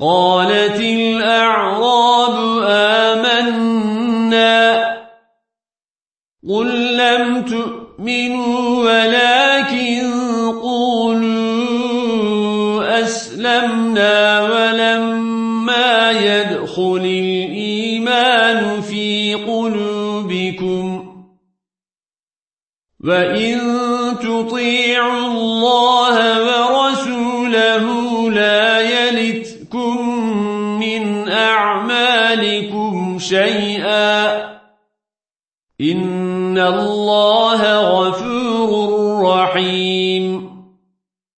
قالت الأعراب آمنا قل لم تؤمنوا ولكن قولوا أسلمنا ولما يدخل الإيمان في قلوبكم وَإِن تُطِيعُوا اللَّهَ وَرَسُولَهُ لَا يُلْهِكُمْ مِنْ أَعْمَالِكُمْ شَيْئًا إِنَّ اللَّهَ غَفُورٌ رَحِيمٌ